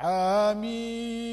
حميد